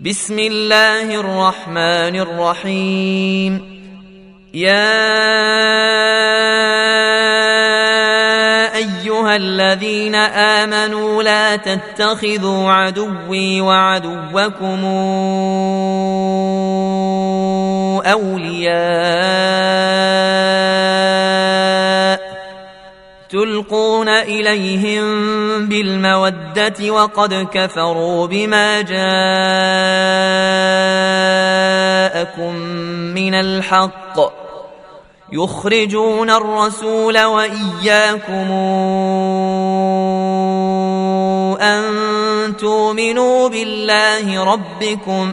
بسم الله الرحمن الرحيم. يا أيها الذين آمنوا لا تتخذوا عدوي وعدوكم أولياء تلقون إليهم بالمودة وقد كفروا بما جاءكم من الحق يخرجون الرسول وإياكم أن تؤمنوا بالله ربكم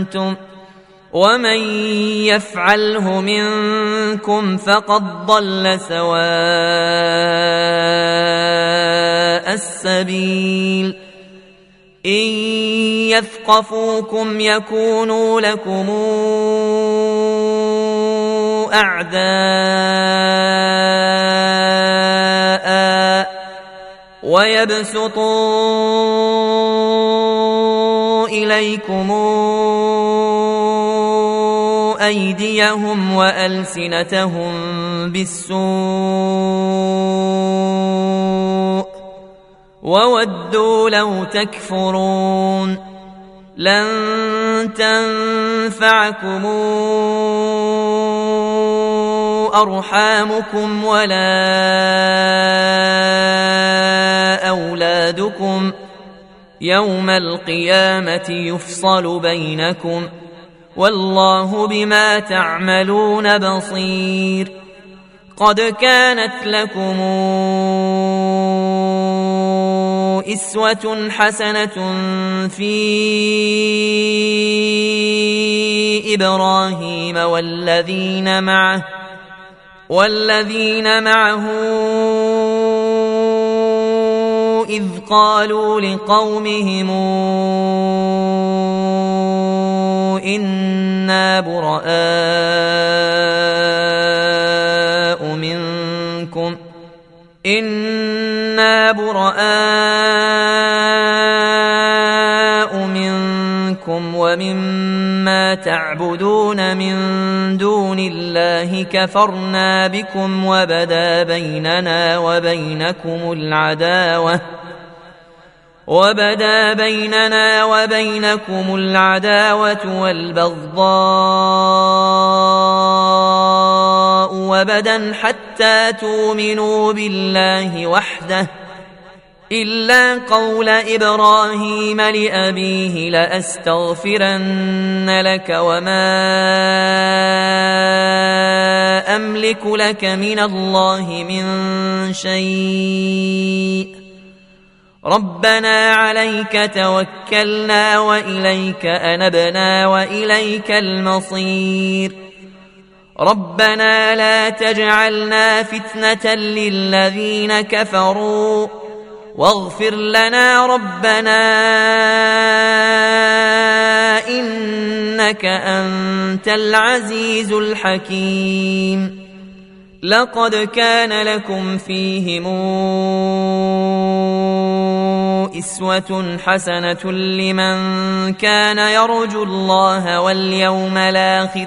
اعلنتم ومن يفعله منكم فقد ضل سواء السبيل ان يثقفوكم يكونوا لكم اعداء ويبسطوا إليكم أيديهم وألسنتهم بالسوء وودوا لو تكفرون لن تنفعكم أرحامكم ولا يوم القيامة يفصل بينكم والله بما تعملون بصير قد كانت لكم إسوة حسنة في إبراهيم والذين معه والذين معه إذ قالوا لقومهم إنا براء منكم إنا براء منكم ومما تعبدون من دون الله كفرنا بكم وبدا بيننا وبينكم العداوة وبدا بيننا وبينكم العداوة والبغضاء وبدا حتى تؤمنوا بالله وحده إلا قول إبراهيم لأبيه لأستغفرن لك وما أملك لك من الله من شيء. ربنا عليك توكلنا وإليك أنبنا وإليك المصير. ربنا لا تجعلنا فتنة للذين كفروا. واغفر لنا ربنا إنك أنت العزيز الحكيم. لقد كان لكم فيهم إسوة حسنة لمن كان يرجو الله واليوم الآخر.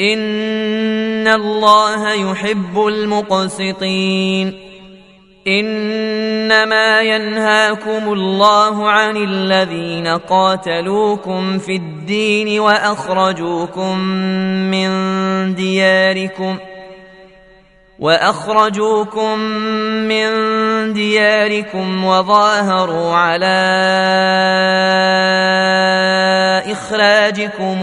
إن الله يحب المقسطين انما ينهاكم الله عن الذين قاتلوكم في الدين واخرجوكم من دياركم واخرجوكم من دياركم وظاهروا على اخراجكم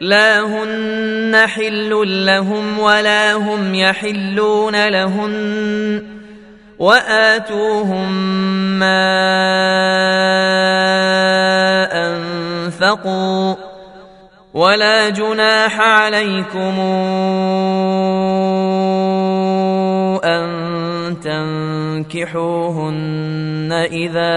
لا هن حل لهم ولا هم يحلون لهن وآتوهم ما أنفقوا ولا جناح عليكم أن تنكحوهن إذا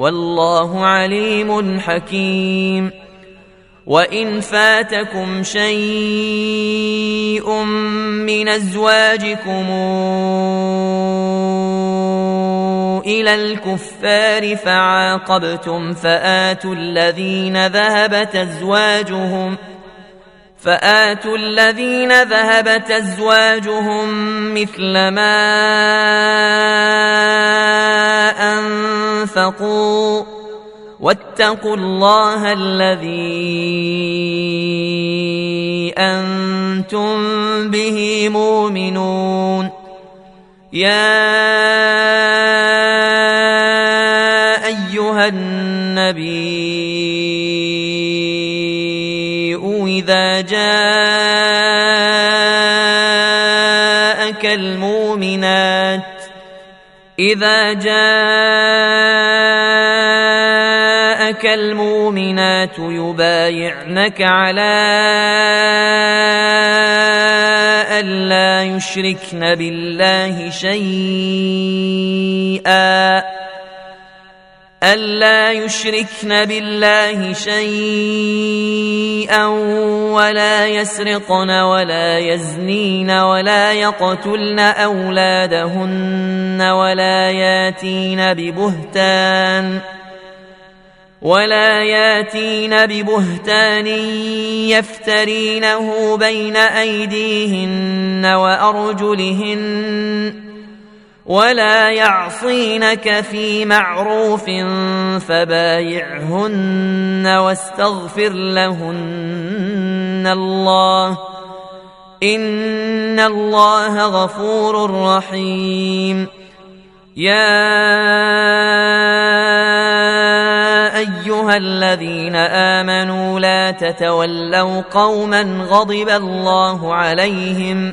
والله عليم حكيم. وإن فاتكم شيء من أزواجكم إلى الكفار فعاقبتم فآتوا الذين ذهبت أزواجهم فآتوا الذين ذهبت أزواجهم مثل ما أنفقوا واتقوا الله الذي أنتم به مؤمنون يا أيها النبي إذا جاءك المؤمنات إذا جاءك المؤمنات يبايعنك على ألا يشركن بالله شيئا. ألا يشركن بالله شيئا ولا يسرقن ولا يزنين ولا يقتلن أولادهن ولا ياتين ببهتان ولا ياتين ببهتان يفترينه بين أيديهن وأرجلهن ولا يعصينك في معروف فبايعهن واستغفر لهن الله ان الله غفور رحيم يا ايها الذين امنوا لا تتولوا قوما غضب الله عليهم